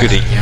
bocadinho.